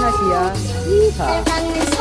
No Pinasiya. Yeehaw!